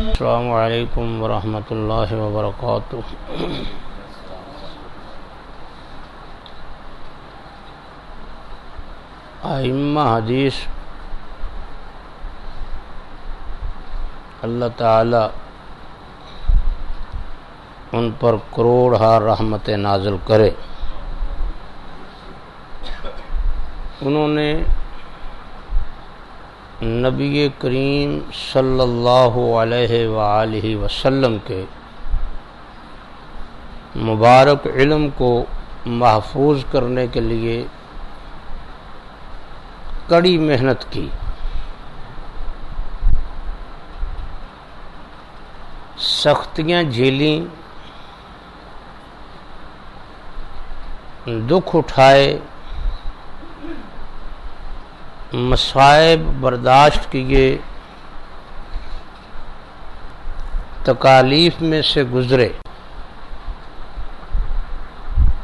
السلام علیکم ورحمۃ اللہ وبرکاتہ آئمہ حدیث اللہ تعالی ان پر کروڑ ہار رحمت نازل کرے۔ انہوں نے نبی کریم صلی اللہ علیہ وآلہ وسلم کے مبارک علم کو محفوظ کرنے کے لیے کڑی محنت کی۔ سختیاں جھیلیں، دکھ اٹھائے مصائب برداشت کیے، تکالیف میں سے گزرے۔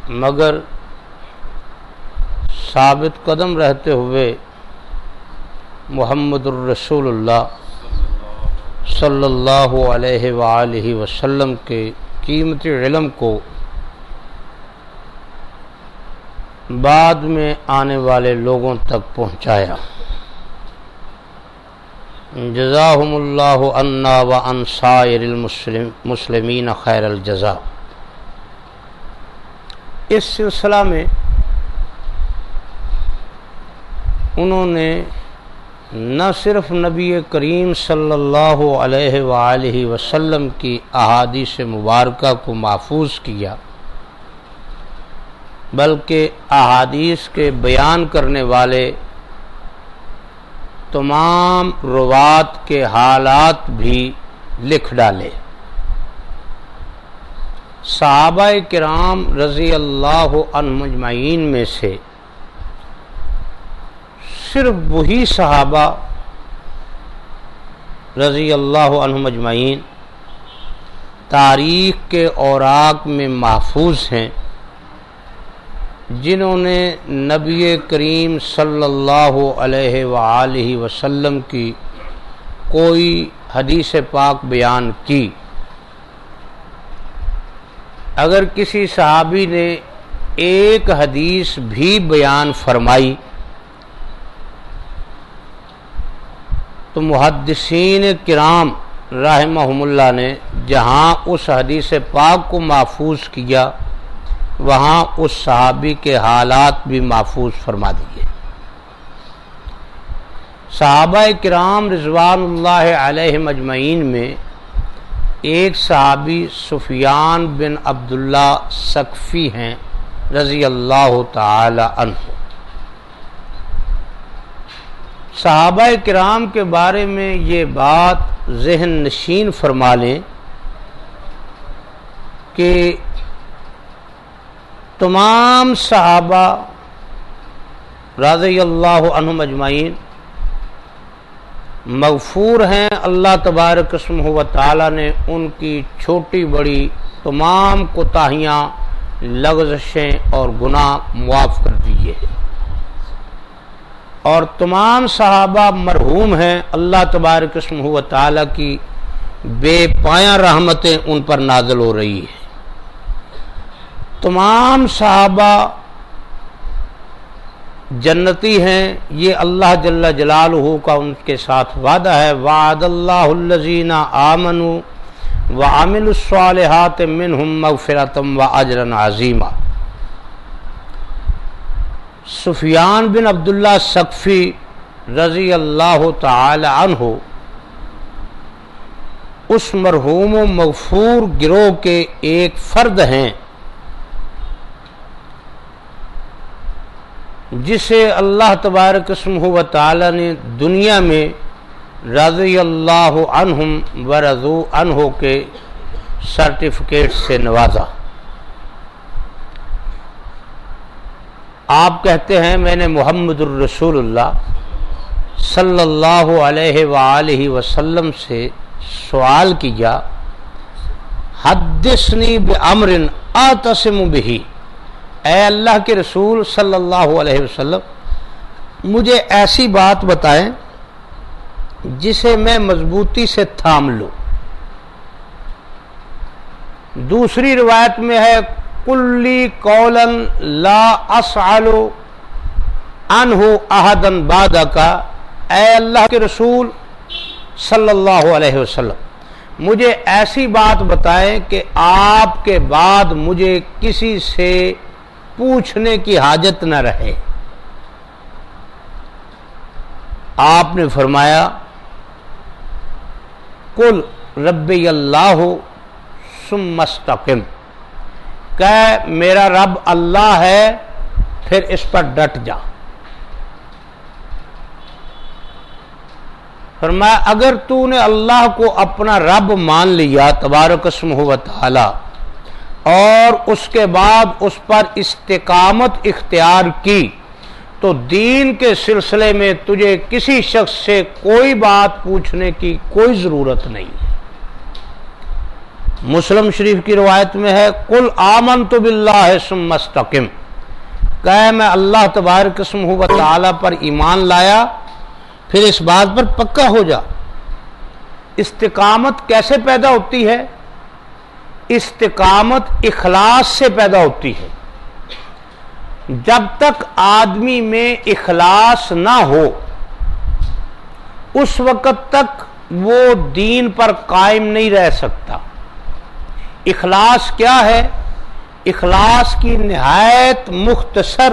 مگر ثابت قدم رہتے ہوئے محمد الرسول اللہ صلی اللہ علیہ وآلہ وسلم کے قیمتی علم کو بعد میں آنے والے لوگوں تک پہنچایا۔ جزاہم اللہ انا و انصائر المسلم مسلمین خیر الجزا اس سلسلہ میں انہوں نے نہ صرف نبی کریم صلی اللہ علیہ وآلہ وسلم کی احادیث مبارکہ کو محفوظ کیا بلکہ احادیث کے بیان کرنے والے تمام روات کے حالات بھی لکھ ڈالے۔ صحابہ کرام رضی اللہ عنہ مجمعین میں سے صرف وہی صحابہ رضی اللہ عنہ مجمعین تاریخ کے اوراق میں محفوظ ہیں۔ جنہوں نے نبی کریم صلی اللہ علیہ وآلہ وسلم کی کوئی حدیث پاک بیان کی۔ اگر کسی صحابی نے ایک حدیث بھی بیان فرمائی تو محدثین کرام رحمہم اللہ نے جہاں اس حدیث پاک کو محفوظ کیا وہاں اس صحابی کے حالات بھی محفوظ فرما دیے صحابہ کرام رضوان اللہ علیہ مجمعین میں ایک صحابی سفیان بن عبداللہ سقفی ہیں رضی اللہ تعالی عنہ۔ صحابہ کرام کے بارے میں یہ بات ذہن نشین فرما لیں کہ تمام صحابہ رضی اللہ عنہ مجمعین مغفور ہیں۔ اللہ تبارک قسم و تعالیٰ نے ان کی چھوٹی بڑی تمام کوتاہیاں، لغزشیں اور گناہ معاف کر دیے اور تمام صحابہ مرحوم ہیں۔ اللہ تبارک قسم و تعالیٰ کی بے پایا رحمتیں ان پر نازل ہو رہی ہیں۔ تمام صحابہ جنتی ہیں، یہ اللہ جل جلالہ کا ان کے ساتھ وعدہ ہے۔ وعد اللہ الزین آمن و عامل الصالحات منہم مغفرتم و اجرن عظیمہ سفیان بن عبداللہ سقفی رضی اللہ تعالی عنہ اس مرحوم و مغفور گروہ کے ایک فرد ہیں۔ جسے اللہ تبارک قسم و تعالی نے دنیا میں رضی اللہ عنہم و رضو عنہ کے سرٹیفکیٹ سے نوازا۔ آپ کہتے ہیں میں نے محمد الرسول اللہ صلی اللہ علیہ وآلہ وسلم سے سوال کیا، حدثنی بعمر آتسم بہی۔ اے اللہ کے رسول صلی اللہ علیہ وسلم، مجھے ایسی بات بتائیں جسے میں مضبوطی سے تھام لوں۔ دوسری روایت میں ہے، کلی کولن لا اسعلو انہو احدن بادہ کا اے اللہ کے رسول صلی اللہ علیہ وسلم، مجھے ایسی بات بتائیں کہ آپ کے بعد مجھے کسی سے پوچھنے کی حاجت نہ رہے۔ آپ نے فرمایا کل رب اللہ سمستقم کہ میرا رب اللہ ہے، پھر اس پر ڈٹ جا۔ فرمایا، اگر تو نے اللہ کو اپنا رب مان لیا، تبارک اسم ہو تعالی اور اس کے بعد اس پر استقامت اختیار کی، تو دین کے سلسلے میں تجھے کسی شخص سے کوئی بات پوچھنے کی کوئی ضرورت نہیں۔ ہے مسلم شریف کی روایت میں ہے کل آمن تو بلّہ مستقم کہ میں اللہ تبارک قسم ہو تعالی پر ایمان لایا، پھر اس بات پر پکا ہو جا۔ استقامت کیسے پیدا ہوتی ہے؟ استقامت اخلاص سے پیدا ہوتی ہے۔ جب تک آدمی میں اخلاص نہ ہو، اس وقت تک وہ دین پر قائم نہیں رہ سکتا۔ اخلاص کیا ہے؟ اخلاص کی نہایت مختصر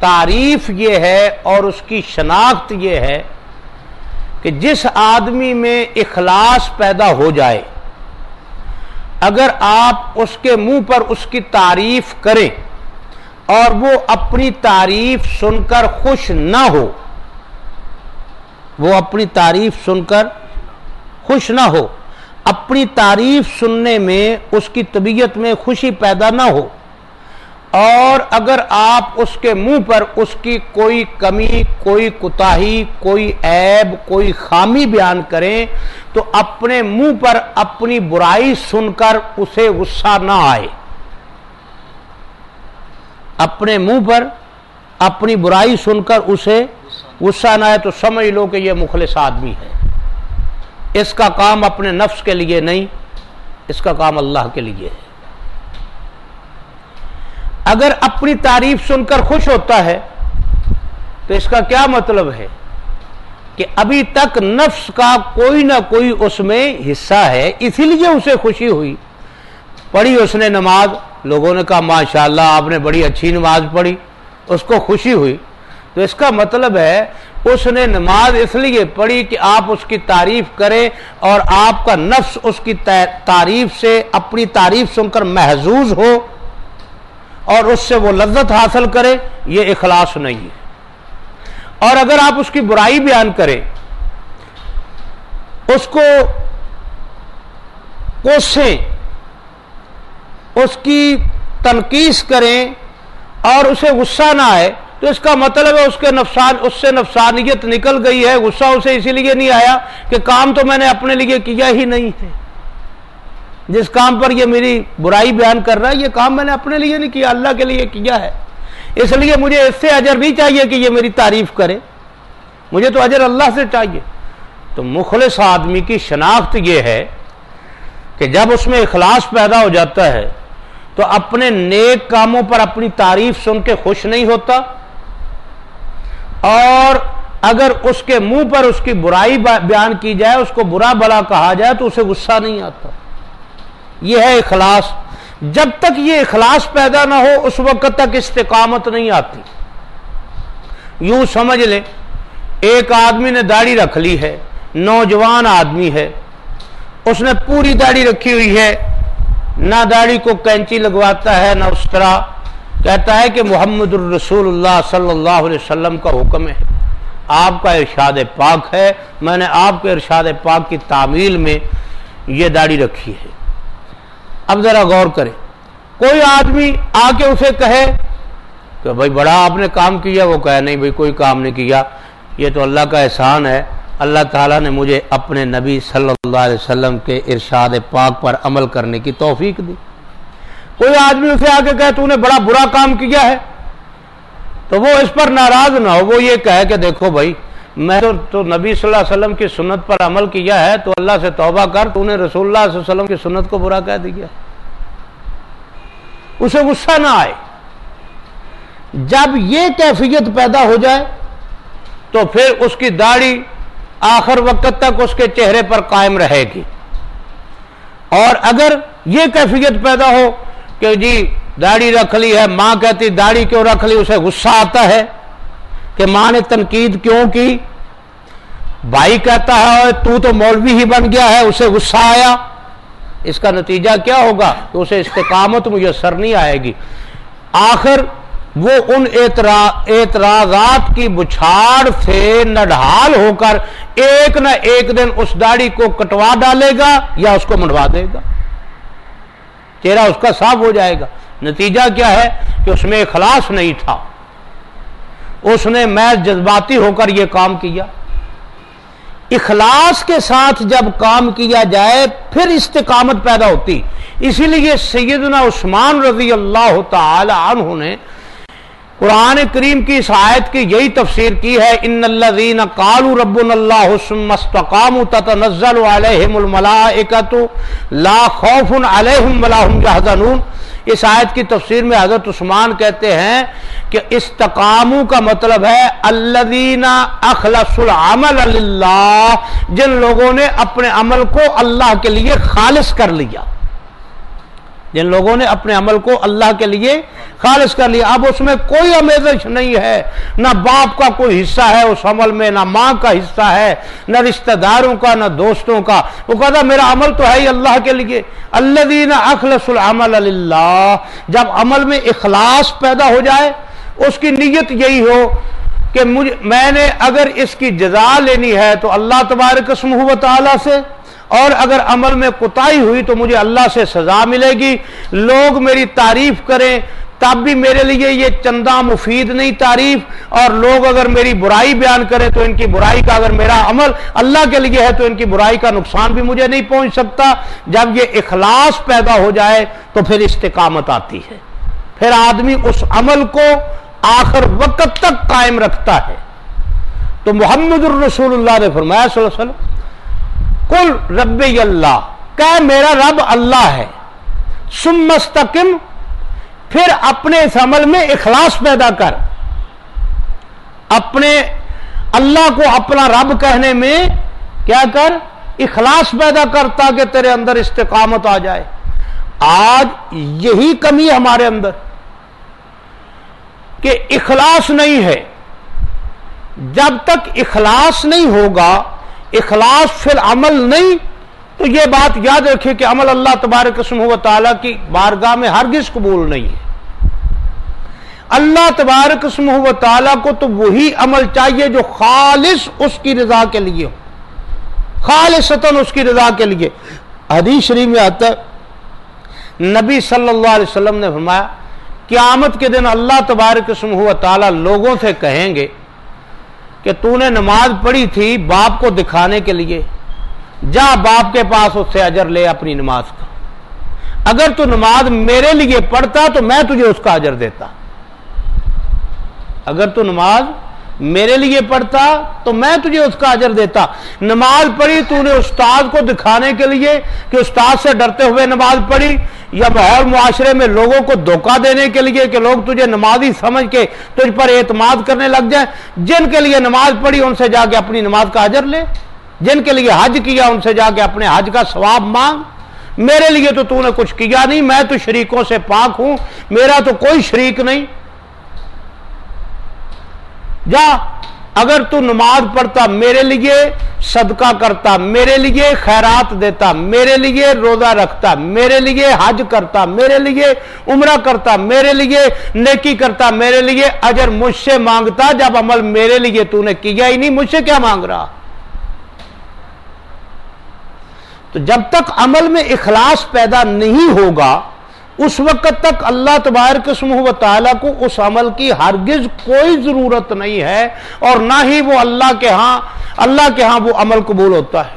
تعریف یہ ہے اور اس کی شناخت یہ ہے کہ جس آدمی میں اخلاص پیدا ہو جائے اگر آپ اس کے منہ پر اس کی تعریف کریں اور وہ اپنی تعریف سن کر خوش نہ ہو، وہ اپنی تعریف سن کر خوش نہ ہو، اپنی تعریف سننے میں اس کی طبیعت میں خوشی پیدا نہ ہو اور اگر آپ اس کے منہ پر اس کی کوئی کمی، کوئی کتاہی کوئی عیب، کوئی خامی بیان کریں، تو اپنے منہ پر اپنی برائی سن کر اسے غصہ نہ آئے۔ اپنے منہ پر اپنی برائی سن کر اسے غصہ نہ آئے تو سمجھ لو کہ یہ مخلص آدمی ہے۔ اس کا کام اپنے نفس کے لیے نہیں، اس کا کام اللہ کے لیے ہے۔ اگر اپنی تعریف سن کر خوش ہوتا ہے تو اس کا کیا مطلب ہے کہ ابھی تک نفس کا کوئی نہ کوئی اس میں حصہ ہے، اسی لیے اسے خوشی ہوئی۔ پڑھی اس نے نماز، لوگوں نے کہا ماشاء اللہ آپ نے بڑی اچھی نماز پڑھی، اس کو خوشی ہوئی۔ تو اس کا مطلب ہے، اس نے نماز اس لیے پڑھی کہ آپ اس کی تعریف کریں اور آپ کا نفس اس کی تعریف سے، اپنی تعریف سن کر محظوظ ہو۔ اور اس سے وہ لذت حاصل کرے، یہ اخلاص نہیں ہے۔ اور اگر آپ اس کی برائی بیان کریں، اس کو کوسیں، اس کی تنقید کریں اور اسے غصہ نہ آئے، تو اس کا مطلب ہے اس کے نفسان، اس سے نفسانیت نکل گئی ہے، غصہ اسے اسی لیے نہیں آیا کہ کام تو میں نے اپنے لیے کیا ہی نہیں ہے۔ جس کام پر یہ میری برائی بیان کر رہا ہے، یہ کام میں نے اپنے لیے نہیں کیا، اللہ کے لیے کیا ہے۔ اس لیے مجھے اس سے اجر نہیں چاہیے کہ یہ میری تعریف کرے۔ مجھے تو اجر اللہ سے چاہیے۔ تو مخلص آدمی کی شناخت یہ ہے کہ جب اس میں اخلاص پیدا ہو جاتا ہے، تو اپنے نیک کاموں پر اپنی تعریف سن کے خوش نہیں ہوتا۔ اور اگر اس کے منہ پر اس کی برائی بیان کی جائے، اس کو برا بلا کہا جائے، تو اسے غصہ نہیں آتا۔ یہ ہے اخلاص۔ جب تک یہ اخلاص پیدا نہ ہو، اس وقت تک استقامت نہیں آتی۔ یوں سمجھ لیں، ایک آدمی نے داڑھی رکھ لی ہے، نوجوان آدمی ہے، اس نے پوری داڑھی رکھی ہوئی ہے، نہ داڑھی کو کینچی لگواتا ہے، نہ اس طرح۔ کہتا ہے کہ محمد الرسول اللہ صلی اللہ علیہ وسلم کا حکم ہے۔ آپ کا ارشاد پاک ہے۔ میں نے آپ کے ارشاد پاک کی تعمیل میں یہ داڑھی رکھی ہے۔ اب ذرا غور کرے کوئی آدمی آ کے اسے کہے کہ بھائی بڑا آپ نے کام کیا، وہ کہے نہیں بھائی کوئی کام نہیں کیا۔ یہ تو اللہ کا احسان ہے۔ اللہ تعالیٰ نے مجھے اپنے نبی صلی اللہ علیہ وسلم کے ارشاد پاک پر عمل کرنے کی توفیق دی۔ کوئی آدمی اسے آ کے کہے تو نے بڑا برا کام کیا ہے، تو وہ اس پر ناراض نہ ہو، وہ یہ کہے کہ دیکھو بھائی میں تو تو نبی صلی اللہ علیہ وسلم کی سنت پر عمل کیا ہے، تو اللہ سے توبہ کر، تو نے رسول اللہ صلی اللہ علیہ وسلم کی سنت کو برا کہہ دیا۔ اسے غصہ نہ آئے۔ جب یہ کیفیت پیدا ہو جائے، تو پھر اس کی داڑھی آخر وقت تک اس کے چہرے پر قائم رہے گی۔ اور اگر یہ کیفیت پیدا ہو کہ جی داڑھی رکھ لی ہے، ماں کہتی داڑھی کیوں رکھ لی، اسے غصہ آتا ہے کہ ماں نے تنقید کیوں کی؟ بھائی کہتا ہے تو تو مولوی ہی بن گیا ہے، اسے غصہ آیا۔ اس کا نتیجہ کیا ہوگا؟ کہ اسے استقامت میسر نہیں آئے گی۔ آخر وہ ان اعتراضات کی بچھاڑ سے نڈھال ہو کر ایک نہ ایک دن اس داڑھی کو کٹوا ڈالے گا یا اس کو منڈوا دے گا۔ چہرہ اس کا صاف ہو جائے گا۔ نتیجہ کیا ہے؟ کہ اس میں اخلاص نہیں تھا۔ اس نے میں جذباتی ہو کر یہ کام کیا۔ اخلاص کے ساتھ جب کام کیا جائے، پھر استقامت پیدا ہوتی۔ اسی لیے سیدنا عثمان رضی اللہ تعالی عنہ نے قرآن کریم کی اس آیت کی یہی تفسیر کی ہے، ان الذين قالوا ربنا الله ثم استقاموا تتنزل عليهم الملائكه لا خوف عليهم ولا هم يحزنون اس آیت کی تفسیر میں حضرت عثمان کہتے ہیں کہ استقامو کا مطلب ہے اللہ اخلص العمل اللہ جن لوگوں نے اپنے عمل کو اللہ کے لیے خالص کر لیا۔ جن لوگوں نے اپنے عمل کو اللہ کے لیے خالص کر لیا، اب اس میں کوئی امیزش نہیں ہے۔ نہ باپ کا کوئی حصہ ہے اس عمل میں، نہ ماں کا حصہ ہے، نہ رشتہ داروں کا، نہ دوستوں کا۔ وہ کہتا میرا عمل تو ہے ہی اللہ کے لیے۔ اللہ دین اخلص العمل اللہ جب عمل میں اخلاص پیدا ہو جائے، اس کی نیت یہی ہو کہ مجھے میں نے اگر اس کی جزا لینی ہے تو اللہ تبارک و تعالی سے اور اگر عمل میں کوتاہی ہوئی تو مجھے اللہ سے سزا ملے گی۔ لوگ میری تعریف کریں، تب بھی میرے لیے یہ چندہ مفید نہیں تعریف۔ اور لوگ اگر میری برائی بیان کریں تو ان کی برائی کا اگر میرا عمل اللہ کے لیے ہے تو ان کی برائی کا نقصان بھی مجھے نہیں پہنچ سکتا۔ جب یہ اخلاص پیدا ہو جائے تو پھر استقامت آتی ہے۔ پھر آدمی اس عمل کو آخر وقت تک قائم رکھتا ہے۔ تو محمد الرسول اللہ نے فرمایا صلی اللہ علیہ وسلم کل رب اللہ کہ میرا رب اللہ ہے۔ سمستقم پھر اپنے اس عمل میں اخلاص پیدا کر۔ اپنے اللہ کو اپنا رب کہنے میں کیا کر؟ اخلاص پیدا کر تاکہ تیرے اندر استقامت آ جائے۔ آج یہی کمی ہمارے اندر کہ اخلاص نہیں ہے۔ جب تک اخلاص نہیں ہوگا اخلاص فی العمل نہیں، تو یہ بات یاد رکھے کہ عمل اللہ تبارک قسم و تعالیٰ کی بارگاہ میں ہرگز قبول نہیں ہے۔ اللہ تبارک قسم و تعالیٰ کو تو وہی عمل چاہیے جو خالص اس کی رضا کے لیے ہو۔ خالص اس کی رضا کے لیے۔ حدیث شریف میں آتا ہے، نبی صلی اللہ علیہ وسلم نے فرمایا، قیامت کے دن اللہ تبارک قسم و تعالیٰ لوگوں سے کہیں گے کہ تو نے نماز پڑھی تھی باپ کو دکھانے کے لیے۔ جا باپ کے پاس اس سے اجر لے اپنی نماز کا۔ اگر تو نماز میرے لیے پڑھتا تو میں تجھے اس کا اجر دیتا۔ اگر تو نماز میرے لیے پڑھتا تو میں تجھے اس کا اجر دیتا۔ نماز پڑھی تو نے استاد کو دکھانے کے لیے کہ استاد سے ڈرتے ہوئے نماز پڑھی۔ یا ماحول معاشرے میں لوگوں کو دھوکہ دینے کے لیے کہ لوگ تجھے نمازی سمجھ کے تجھ پر اعتماد کرنے لگ جائیں، جن کے لیے نماز پڑھی ان سے جا کے اپنی نماز کا اجر لے، جن کے لیے حج کیا ان سے جا کے اپنے حج کا ثواب مانگ۔ میرے لیے تو تو نے کچھ کیا نہیں، میں تو شریکوں سے پاک ہوں، میرا تو کوئی شریک نہیں۔ جا اگر تو نماز پڑھتا میرے لیے، صدقہ کرتا میرے لیے، خیرات دیتا میرے لیے، روزہ رکھتا میرے لیے، حج کرتا میرے لیے، عمرہ کرتا میرے لیے، نیکی کرتا میرے لیے، اجر مجھ سے مانگتا جب عمل میرے لیے تو نے کیا ہی نہیں، مجھ سے کیا مانگ رہا؟ تو جب تک عمل میں اخلاص پیدا نہیں ہوگا اس وقت تک اللہ تبارک و تعالیٰ کو اس عمل کی ہرگز کوئی ضرورت نہیں ہے اور نہ ہی وہ اللہ کے ہاں اللہ کے ہاں وہ عمل قبول ہوتا ہے۔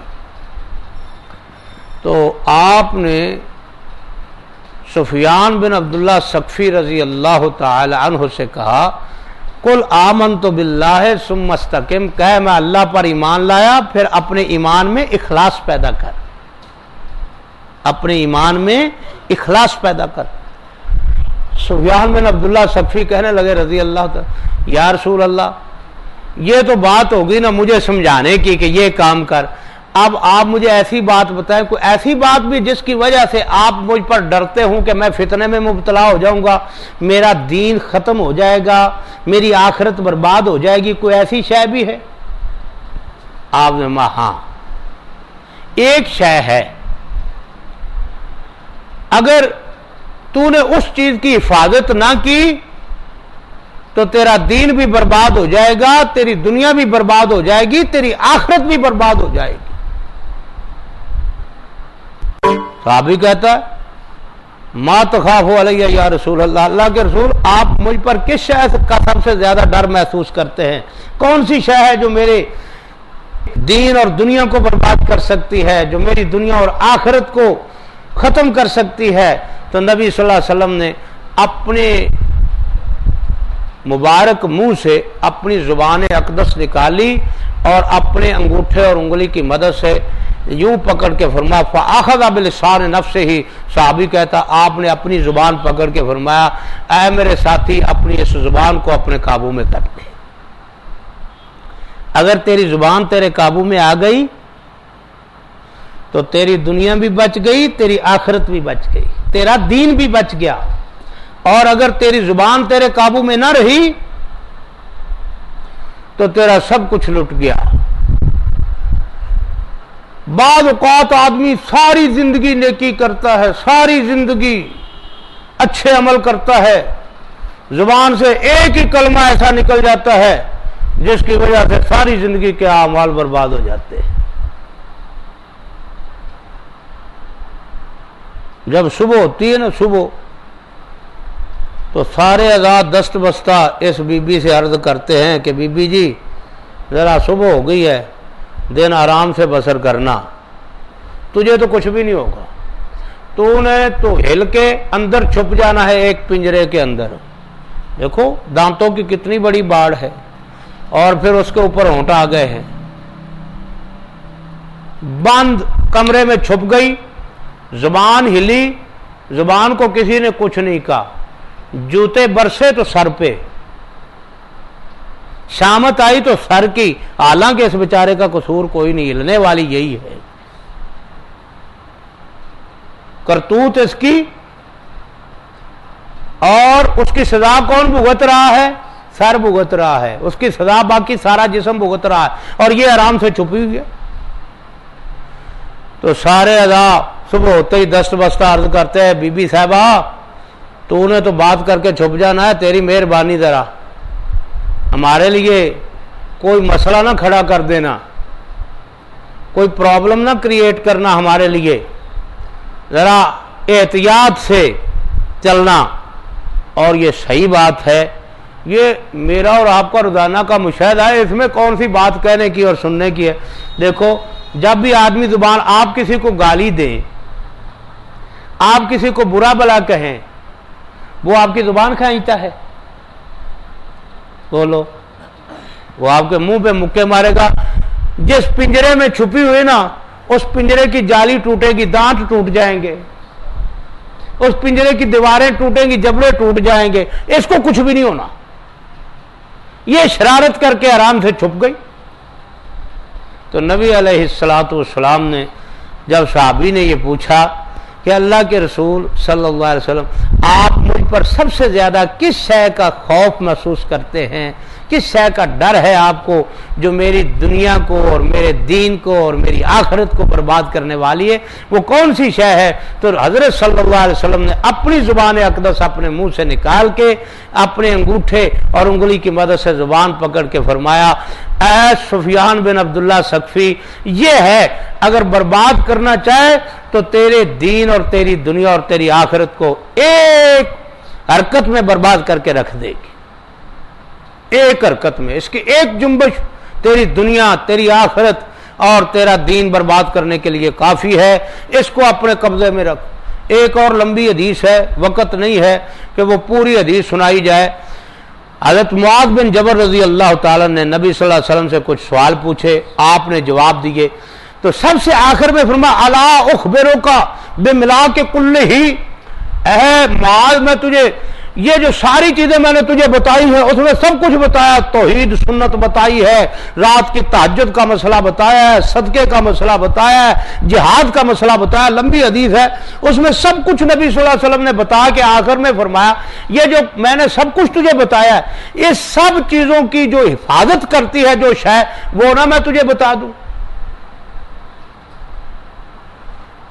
تو آپ نے سفیان بن عبداللہ سقفی رضی اللہ تعالی عنہ سے کہا کل آمن تو بلّہ سم مستقم کہ میں اللہ پر ایمان لایا، پھر اپنے ایمان میں اخلاص پیدا کر۔ اپنے ایمان میں اخلاص پیدا کر۔ سفیان بن عبداللہ صفی کہنے لگے رضی اللہ یا رسول اللہ، یہ تو بات ہوگی نا مجھے سمجھانے کی کہ یہ کام کر۔ اب آپ مجھے ایسی بات بتائیں، کوئی ایسی بات بھی جس کی وجہ سے آپ مجھ پر ڈرتے ہوں کہ میں فتنے میں مبتلا ہو جاؤں گا، میرا دین ختم ہو جائے گا، میری آخرت برباد ہو جائے گی، کوئی ایسی شے بھی ہے؟ آپ نے ہاں۔ ایک شے ہے اگر تو نے اس چیز کی حفاظت نہ کی تو تیرا دین بھی برباد ہو جائے گا، تیری دنیا بھی برباد ہو جائے گی، تیری آخرت بھی برباد ہو جائے گی۔ صحابی کہتا ہے، ما تخاف علیہ یا رسول اللہ اللہ کے رسول، آپ مجھ پر کس شہر کا سب سے زیادہ ڈر محسوس کرتے ہیں؟ کون سی شہ ہے جو میرے دین اور دنیا کو برباد کر سکتی ہے، جو میری دنیا اور آخرت کو ختم کر سکتی ہے۔ تو نبی صلی اللہ علیہ وسلم نے اپنے مبارک منہ سے اپنی زبان اقدس نکالی اور اپنے انگوٹھے اور انگلی کی مدد سے یوں پکڑ کے فرمایا فاخذ بلسان نفس ہی صحابی کہتا، آپ نے اپنی زبان پکڑ کے فرمایا، اے میرے ساتھی، اپنی اس زبان کو اپنے قابو میں کر لے اگر تیری زبان تیرے قابو میں آ گئی تو تیری دنیا بھی بچ گئی، تیری آخرت بھی بچ گئی۔ تیرا دین بھی بچ گیا۔ اور اگر تیری زبان تیرے قابو میں نہ رہی، تو تیرا سب کچھ لٹ گیا۔ بعض اوقات آدمی ساری زندگی نیکی کرتا ہے، ساری زندگی اچھے عمل کرتا ہے۔ زبان سے ایک ہی کلمہ ایسا نکل جاتا ہے، جس کی وجہ سے ساری زندگی کے اعمال برباد ہو جاتے ہیں۔ جب صبح ہوتی ہے نا صبح، تو سارے آزاد دست بستہ اس بی بی سے عرض کرتے ہیں کہ بی بی جی ذرا صبح ہو گئی ہے، دن آرام سے بسر کرنا۔ تجھے تو کچھ بھی نہیں ہوگا۔ تو نے تو ہل کے اندر چھپ جانا ہے ایک پنجرے کے اندر۔ دیکھو، دانتوں کی کتنی بڑی باڑ ہے، اور پھر اس کے اوپر ہونٹ آ گئے ہیں۔ بند کمرے میں چھپ گئی زبان ہلی، زبان کو کسی نے کچھ نہیں کہا۔ جوتے برسے تو سر پہ۔ شامت آئی تو سر کی۔ حالانکہ اس بیچارے کا قصور کوئی نہیں، ہلنے والی یہی ہے۔ کرتوت اس کی۔ اور اس کی سزا کون بھگت رہا ہے؟ سر بھگت رہا ہے۔ اس کی سزا باقی سارا جسم بھگت رہا ہے۔ اور یہ آرام سے چھپی ہوئی ہے۔ تو سارے ادا صبح ہوتے ہی دست بستہ عرض کرتے ہیں، بی بی صاحبہ، تو انہیں تو بات کر کے چھپ جانا ہے، تیری مہربانی ذرا۔ ہمارے لیے کوئی مسئلہ نہ کھڑا کر دینا۔ کوئی پرابلم نہ کریٹ کرنا ہمارے لیے۔ ذرا احتیاط سے چلنا۔ اور یہ صحیح بات ہے۔ یہ میرا اور آپ کا روزانہ کا مشاہدہ ہے۔ اس میں کون سی بات کہنے کی اور سننے کی ہے؟ دیکھو، جب بھی آدمی زبان آپ کسی کو گالی دیں آپ کسی کو برا بلا کہیں، وہ آپ کی زبان کھینچتا ہے۔ بولو، وہ آپ کے منہ پہ مکے مارے گا۔ جس پنجرے میں چھپی ہوئی نا، اس پنجرے کی جالی ٹوٹے گی، دانت ٹوٹ جائیں گے۔ اس پنجرے کی دیواریں ٹوٹیں گی، جبڑے ٹوٹ جائیں گے۔ اس کو کچھ بھی نہیں ہونا۔ یہ شرارت کر کے آرام سے چھپ گئی۔ تو نبی علیہ السلاۃ والسلام نے، جب صحابی نے یہ پوچھا کہ اللہ کے رسول صلی اللہ علیہ وسلم آپ پر سب سے زیادہ کس شے کا خوف محسوس کرتے ہیں؟ کس شے کا ڈر ہے آپ کو جو میری دنیا کو اور میرے دین کو اور میری آخرت کو برباد کرنے والی ہے؟ وہ کون سی شے ہے؟ تو حضرت صلی اللہ علیہ وسلم نے اپنی زبان اقدس اپنے منہ سے نکال کے اپنے انگوٹھے اور انگلی کی مدد سے زبان پکڑ کے فرمایا، اے سفیان بن عبداللہ سقفی، یہ ہے، اگر برباد کرنا چاہے تو تیرے دین اور تیری دنیا اور تیری آخرت کو ایک حرکت میں برباد کر کے رکھ دے گی۔ ایک حرکت میں، اس کی ایک جنبش تیری دنیا، تیری آخرت اور تیرا دین برباد کرنے کے لیے کافی ہے۔ اس کو اپنے قبضے میں رکھ۔ ایک اور لمبی حدیث ہے، وقت نہیں ہے کہ وہ پوری حدیث سنائی جائے۔ حضرت معاذ بن جبر رضی اللہ تعالی نے نبی صلی اللہ علیہ وسلم سے کچھ سوال پوچھے، آپ نے جواب دیے۔ تو سب سے آخر میں فرما اللہ اخبروں کا بے ملا کے کل ہی؟ اے معاذ، میں تجھے یہ جو ساری چیزیں میں نے تجھے بتائی ہیں، اس میں سب کچھ بتایا، توحید، سنت بتائی ہے، رات کی تحجد کا مسئلہ بتایا ہے، صدقے کا مسئلہ بتایا ہے، جہاد کا مسئلہ بتایا لمبی حدیث ہے۔ اس میں سب کچھ نبی صلی اللہ علیہ وسلم نے بتایا کہ آخر میں فرمایا، یہ جو میں نے سب کچھ تجھے بتایا ہے اس سب چیزوں کی جو حفاظت کرتی ہے جو شے، وہ نہ میں تجھے بتا دوں۔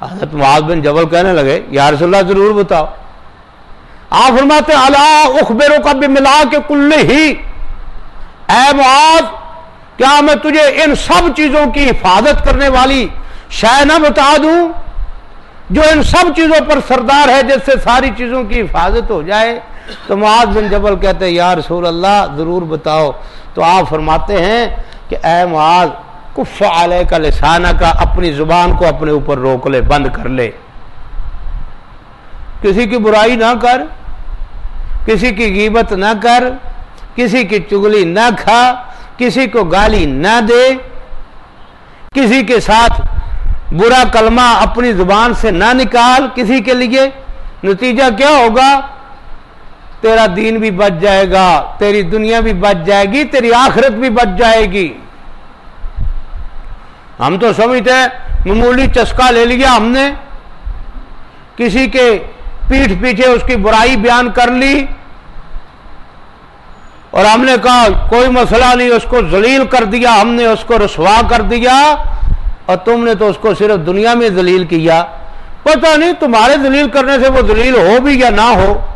حضرت معاذ بن جبل کہنے لگے، یا رسول اللہ ضرور بتاؤ۔ آپ فرماتے اللہ اخبروں کا بھی ملا کے کل ہی اے معاذ، کیا میں تجھے ان سب چیزوں کی حفاظت کرنے والی شہ نہ بتا دوں؟ جو ان سب چیزوں پر سردار ہے، جس سے ساری چیزوں کی حفاظت ہو جائے۔ تو معاذ بن جبل کہتے ہیں، یا رسول اللہ، ضرور بتاؤ۔ تو آپ فرماتے ہیں کہ، اے معاذ کف علیہ کا لسانہ کا اپنی زبان کو اپنے اوپر روک لے، بند کر لے۔ کسی کی برائی نہ کر، کسی کی غیبت نہ کر، کسی کی چگلی نہ کھا، کسی کو گالی نہ دے۔ کسی کے ساتھ برا کلمہ اپنی زبان سے نہ نکال، کسی کے لیے۔ نتیجہ کیا ہوگا؟ تیرا دین بھی بچ جائے گا، تیری دنیا بھی بچ جائے گی، تیری آخرت بھی بچ جائے گی۔ ہم تو سمجھتے ہیں، معمولی چسکا لے لیا ہم نے۔ کسی کے پیٹھ پیچھے اس کی برائی بیان کر لی۔ اور ہم نے کہا، کوئی مسئلہ نہیں، اس کو ذلیل کر دیا، ہم نے اس کو رسوا کر دیا۔ اور تم نے تو اس کو صرف دنیا میں ذلیل کیا۔ پتہ نہیں تمہارے ذلیل کرنے سے وہ ذلیل ہو بھی یا نہ ہو۔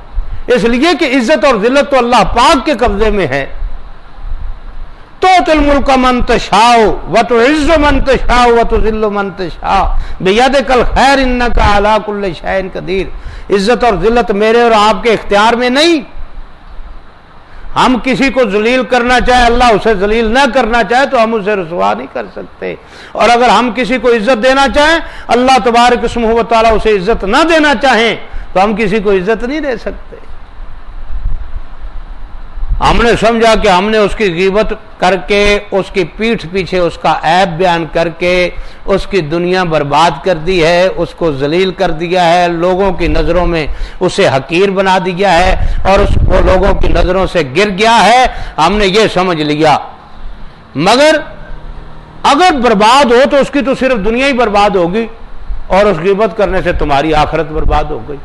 اس لیے کہ عزت اور ذلت تو اللہ پاک کے قبضے میں ہے۔ تو تل ملک منت شاہ و تو عز و منت شاہ و تو ذل و منت شاہ بے یاد کل خیر ان کا علاق اللہ شاہ قدیر عزت اور ذلت میرے اور آپ کے اختیار میں نہیں۔ ہم کسی کو ذلیل کرنا چاہے، اللہ اسے ذلیل نہ کرنا چاہے تو ہم اسے رسوا نہیں کر سکتے۔ اور اگر ہم کسی کو عزت دینا چاہیں، اللہ تبارک اسم و تعالیٰ اسے عزت نہ دینا چاہیں، تو ہم کسی کو عزت نہیں دے سکتے۔ ہم نے سمجھا کہ ہم نے اس کی غیبت کر کے، اس کی پیٹھ پیچھے اس کا عیب بیان کر کے اس کی دنیا برباد کر دی ہے، اس کو ذلیل کر دیا ہے، لوگوں کی نظروں میں اسے حقیر بنا دیا ہے اور اس کو لوگوں کی نظروں سے گر گیا ہے۔ ہم نے یہ سمجھ لیا۔ مگر اگر برباد ہو تو اس کی تو صرف دنیا ہی برباد ہوگی اور اس غیبت کرنے سے تمہاری آخرت برباد ہو گئی۔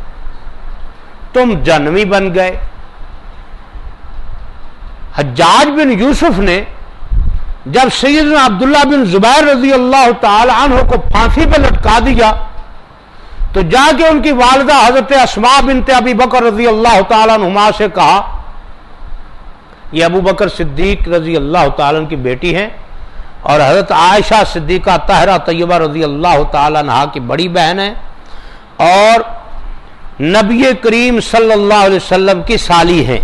تم جنمی بن گئے۔ حجاج بن یوسف نے جب سیدنا عبداللہ بن زبیر رضی اللہ تعالی عنہ کو پھانسی پہ لٹکا دیا، تو جا کے ان کی والدہ حضرت اسما بنت ابی بکر رضی اللہ تعالیٰ عنہ سے کہا، یہ ابو بکر صدیق رضی اللہ تعالیٰ کی بیٹی ہیں اور حضرت عائشہ صدیقہ طہرہ طیبہ رضی اللہ تعالیٰ عنہ کی بڑی بہن ہے اور نبی کریم صلی اللہ علیہ وسلم کی سالی ہیں۔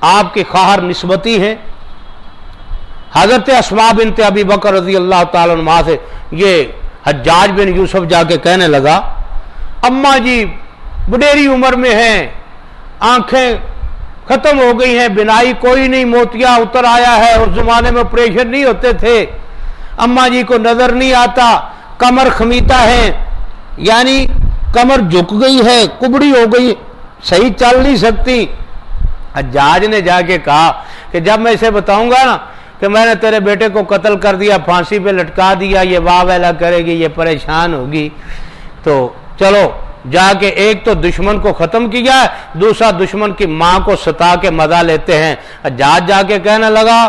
آپ کے خواہر نسبتی ہیں۔ حضرت اسما بنت ابی بکر رضی اللہ تعالی عنہ سے یہ حجاج بن یوسف جا کے کہنے لگا، اما جی بڈیری عمر میں ہیں، آنکھیں ختم ہو گئی ہیں بنائی کوئی نہیں موتیا اتر آیا ہے اس زمانے میں آپریشن نہیں ہوتے تھے۔ اما جی کو نظر نہیں آتا، کمر خمیتا ہے یعنی کمر جھک گئی ہے، کبڑی ہو گئی، صحیح چل نہیں سکتی۔ حجاج نے جا کے کہا کہ جب میں اسے بتاؤں گا نا کہ میں نے تیرے بیٹے کو قتل کر دیا، پھانسی پہ لٹکا دیا، یہ واہ ویلا کرے گی، یہ پریشان ہوگی، تو چلو، جا کے ایک تو دشمن کو ختم کیا، دوسرا دشمن کی ماں کو ستا کے مزہ لیتے ہیں۔ حجاج جا کے کہنے لگا،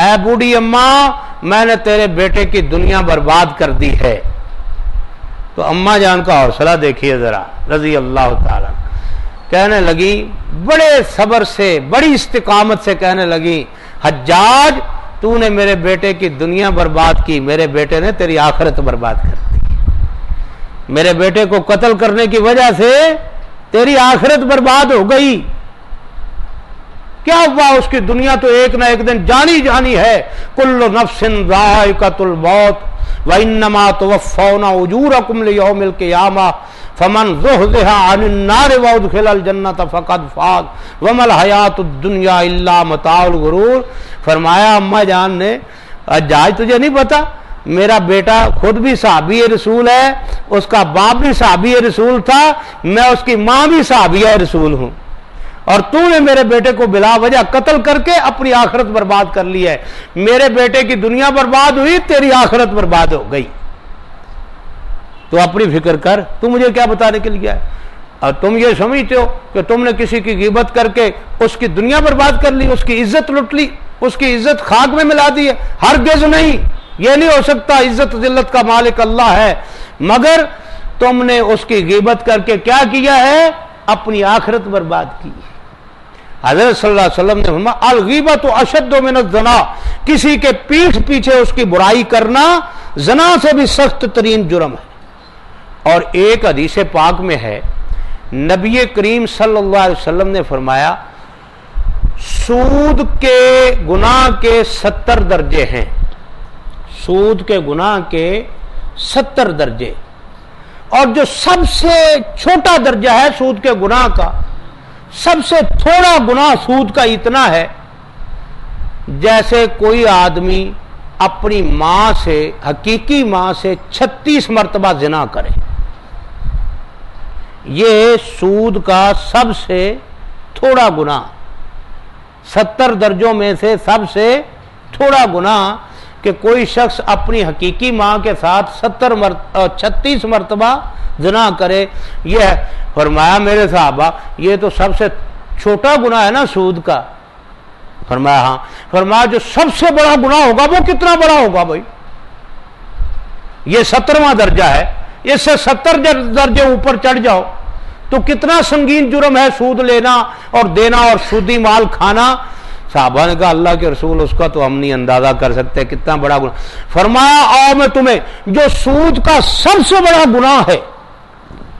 اے بوڑھی اماں، میں نے تیرے بیٹے کی دنیا برباد کر دی ہے۔ تو اما جان کا حوصلہ دیکھیے ذرا، رضی اللہ تعالی کہنے لگی، بڑے صبر سے، بڑی استقامت سے کہنے لگی، حجاج، تو نے میرے بیٹے کی دنیا برباد کی، میرے بیٹے نے تیری آخرت برباد کر دی۔ میرے بیٹے کو قتل کرنے کی وجہ سے تیری آخرت برباد ہو گئی۔ کیا ہوا اس کی دنیا تو ایک نہ ایک دن جانی جانی ہے؟ کل نفس ذائقت الموت، وَإِنَّمَا تُوَفَّوْنَ أُجُورَكُمْ لِيَوْمِ الْقِيَامَةِ۔ فمن زحزح عن النار وادخل الجنت فقد فاز. وما الحیات الدنیا الا متاع الغرور. فرمایا، اما جان نے جاج تجھے نہیں پتا، میرا بیٹا خود بھی صحابی رسول ہے، اس کا باپ بھی صحابی رسول تھا، میں اس کی ماں بھی صحابی رسول ہوں۔ اور تو نے میرے بیٹے کو بلا وجہ قتل کر کے اپنی آخرت برباد کر لی ہے۔ میرے بیٹے کی دنیا برباد ہوئی، تیری آخرت برباد ہو گئی۔ تو اپنی فکر کر، تو مجھے کیا بتانے کے لیے اور تم یہ سمجھتے ہو کہ تم نے کسی کی غیبت کر کے اس کی دنیا برباد کر لی، اس کی عزت لٹ لی، اس کی عزت خاک میں ملا دی ہے ہر گز نہیں، یہ نہیں ہو سکتا عزت ذلت کا مالک اللہ ہے۔ مگر تم نے اس کی غیبت کر کے کیا کیا ہے؟ اپنی آخرت برباد کی حضرت صلی اللہ علیہ وسلم نے فرمایا الغیبت و اشد و منت زنا کسی کے پیٹھ پیچھے اس کی برائی کرنا، زنا سے بھی سخت ترین جرم ہے۔ اور ایک حدیث پاک میں ہے، نبی کریم صلی اللہ علیہ وسلم نے فرمایا، سود کے گناہ کے ستر درجے ہیں۔ سود کے گناہ کے ستر درجے۔ اور جو سب سے چھوٹا درجہ ہے سود کے گناہ کا، سب سے تھوڑا گناہ سود کا اتنا ہے، جیسے کوئی آدمی اپنی ماں سے، حقیقی ماں سے چھتیس مرتبہ زنا کرے۔ یہ سود کا سب سے تھوڑا گنا ستر درجوں میں سے سب سے تھوڑا گنا کہ کوئی شخص اپنی حقیقی ماں کے ساتھ ستر چھتیس مرتبہ زنا کرے، یہ فرمایا میرے صحابہ، یہ تو سب سے چھوٹا گنا ہے نا سود کا۔ فرمایا ہاں۔ فرمایا جو سب سے بڑا گنا ہوگا وہ کتنا بڑا ہوگا بھائی؟ یہ سترواں درجہ ہے۔ اس سے ستر درجے اوپر چڑھ جاؤ۔ تو کتنا سنگین جرم ہے سود لینا اور دینا اور سودی مال کھانا۔ صحابہ نے کہا، اللہ کے رسول، اس کا تو ہم نہیں اندازہ کر سکتے کتنا بڑا گناہ۔ فرمایا، آؤ میں تمہیں، جو سود کا سب سے بڑا گناہ ہے،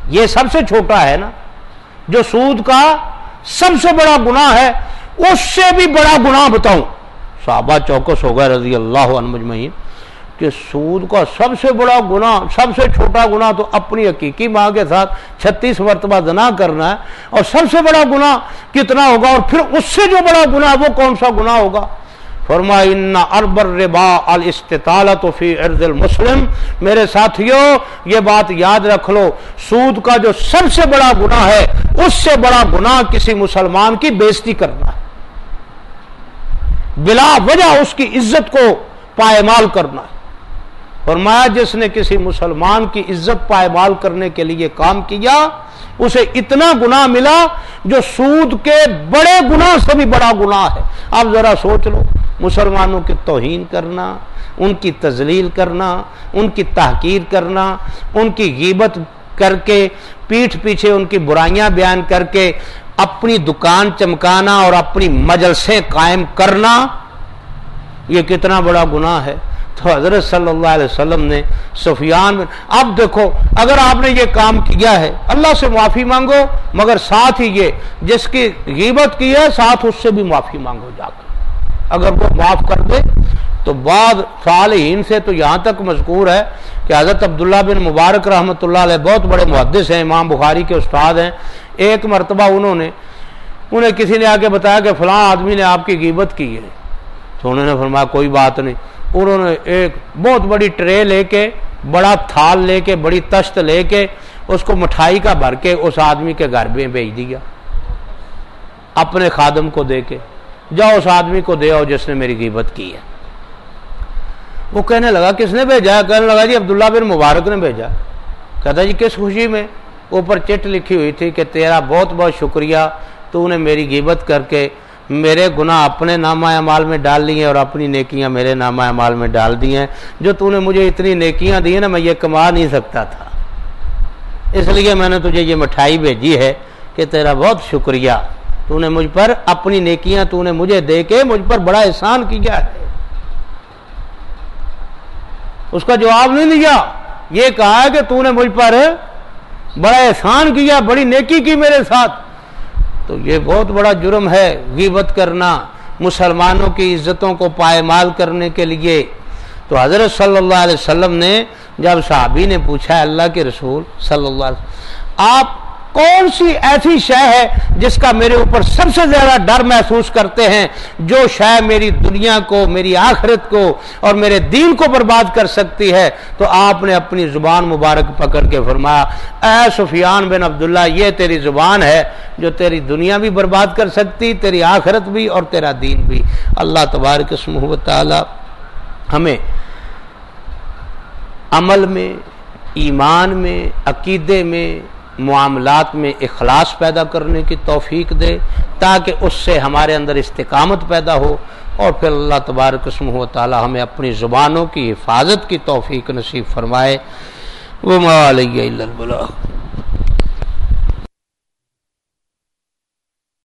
یہ سب سے چھوٹا ہے نا، جو سود کا سب سے بڑا گناہ ہے، اس سے بھی بڑا گناہ بتاؤں۔ صحابہ چوکس ہو گئے رضی اللہ عنہ مجمعین۔ کہ سود کا سب سے بڑا گناہ، سب سے چھوٹا گناہ تو اپنی حقیقی ماں کے ساتھ چھتیس مرتبہ زنا کرنا ہے۔ اور سب سے بڑا گناہ کتنا ہوگا؟ اور پھر اس سے جو بڑا گناہ وہ کون سا گناہ ہوگا؟ فرما اربر ربا الاستطالت فی عرض المسلم میرے ساتھیوں، یہ بات یاد رکھ لو، سود کا جو سب سے بڑا گناہ ہے، اس سے بڑا گناہ کسی مسلمان کی بیزتی کرنا ہے۔ بلا وجہ اس کی عزت کو پائمال کرنا ہے۔ فرمایا جس نے کسی مسلمان کی عزت پائمال کرنے کے لیے کام کیا، اسے اتنا گناہ ملا جو سود کے بڑے گناہ سے بھی بڑا گناہ ہے۔ آپ ذرا سوچ لو، مسلمانوں کی توہین کرنا، ان کی تزلیل کرنا، ان کی تحقیر کرنا، ان کی غیبت کر کے، پیٹھ پیچھے ان کی برائیاں بیان کر کے اپنی دکان چمکانا اور اپنی مجلسیں قائم کرنا، یہ کتنا بڑا گناہ ہے۔ تو حضرت صلی اللہ علیہ وسلم نے سفیان اب دیکھو، اگر آپ نے یہ کام کیا ہے، اللہ سے معافی مانگو، مگر ساتھ ہی یہ، جس کی غیبت کی ہے، ساتھ اس سے بھی معافی مانگو جا کر۔ اگر وہ معاف کر دے، تو بعد صالحین سے تو یہاں تک مذکور ہے کہ حضرت عبداللہ بن مبارک رحمۃ اللہ علیہ بہت بڑے محدث ہیں، امام بخاری کے استاد ہیں۔ ایک مرتبہ انہوں نے انہیں کسی نے آ کے بتایا کہ فلاں آدمی نے آپ کی غیبت کی ہے۔ تو انہوں نے فرمایا، کوئی بات نہیں۔ انہوں نے ایک بہت بڑی ٹرے لے کے، بڑا تھال لے کے، بڑی تشت لے کے اس کو مٹھائی کا بھر کے اس آدمی کے گھر میں بھیج دیا۔ اپنے خادم کو دے کے، جاؤ اس آدمی کو دے آؤ جس نے میری غیبت کی ہے۔ وہ کہنے لگا، کس نے بھیجا؟ کہنے لگا جی عبداللہ بن مبارک نے بھیجا۔ کہتا جی کس خوشی میں؟ اوپر چٹ لکھی ہوئی تھی کہ تیرا بہت بہت شکریہ، تو نے میری غیبت کر کے میرے گناہ اپنے نامہ اعمال میں ڈال لیے اور اپنی نیکیاں میرے نامہ اعمال میں ڈال دی ہیں۔ جو تو نے مجھے اتنی نیکیاں دی ہیں نا، میں یہ کما نہیں سکتا تھا۔ اس لیے میں نے تجھے یہ مٹھائی بھیجی ہے کہ تیرا بہت شکریہ۔ تو نے مجھ پر اپنی نیکیاں تو نے مجھے دے کے مجھ پر بڑا احسان کیا ہے۔ اس کا جواب نہیں دیا۔ یہ کہا کہ تو نے مجھ پر بڑا احسان کیا، بڑی نیکی کی میرے ساتھ۔ تو یہ بہت بڑا جرم ہے غیبت کرنا، مسلمانوں کی عزتوں کو پائمال کرنے کے لیے۔ تو حضرت صلی اللہ علیہ وسلم نے جب صحابی نے پوچھا اللہ کے رسول صلی اللہ علیہ وسلم، آپ کون سی ایسی شے ہے جس کا میرے اوپر سب سے زیادہ ڈر محسوس کرتے ہیں جو شے میری دنیا کو، میری آخرت کو اور میرے دین کو برباد کر سکتی ہے؟ تو آپ نے اپنی زبان مبارک پکڑ کے فرمایا، اے سفیان بن عبداللہ، یہ تیری زبان ہے جو تیری دنیا بھی برباد کر سکتی، تیری آخرت بھی اور تیرا دین بھی۔ اللہ تبارک اسمہ تعالی ہمیں عمل میں، ایمان میں، عقیدے میں معاملات میں اخلاص پیدا کرنے کی توفیق دے تاکہ اس سے ہمارے اندر استقامت پیدا ہو اور پھر اللہ تبارک اسم و تعالی ہمیں اپنی زبانوں کی حفاظت کی توفیق نصیب فرمائے۔ وہ